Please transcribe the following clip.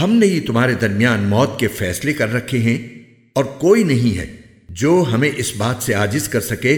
हमने ही तुम्हारे दरमियान मौत के फैसले कर रखे हैं और कोई नहीं है जो हमें इस बात से आजिज कर सके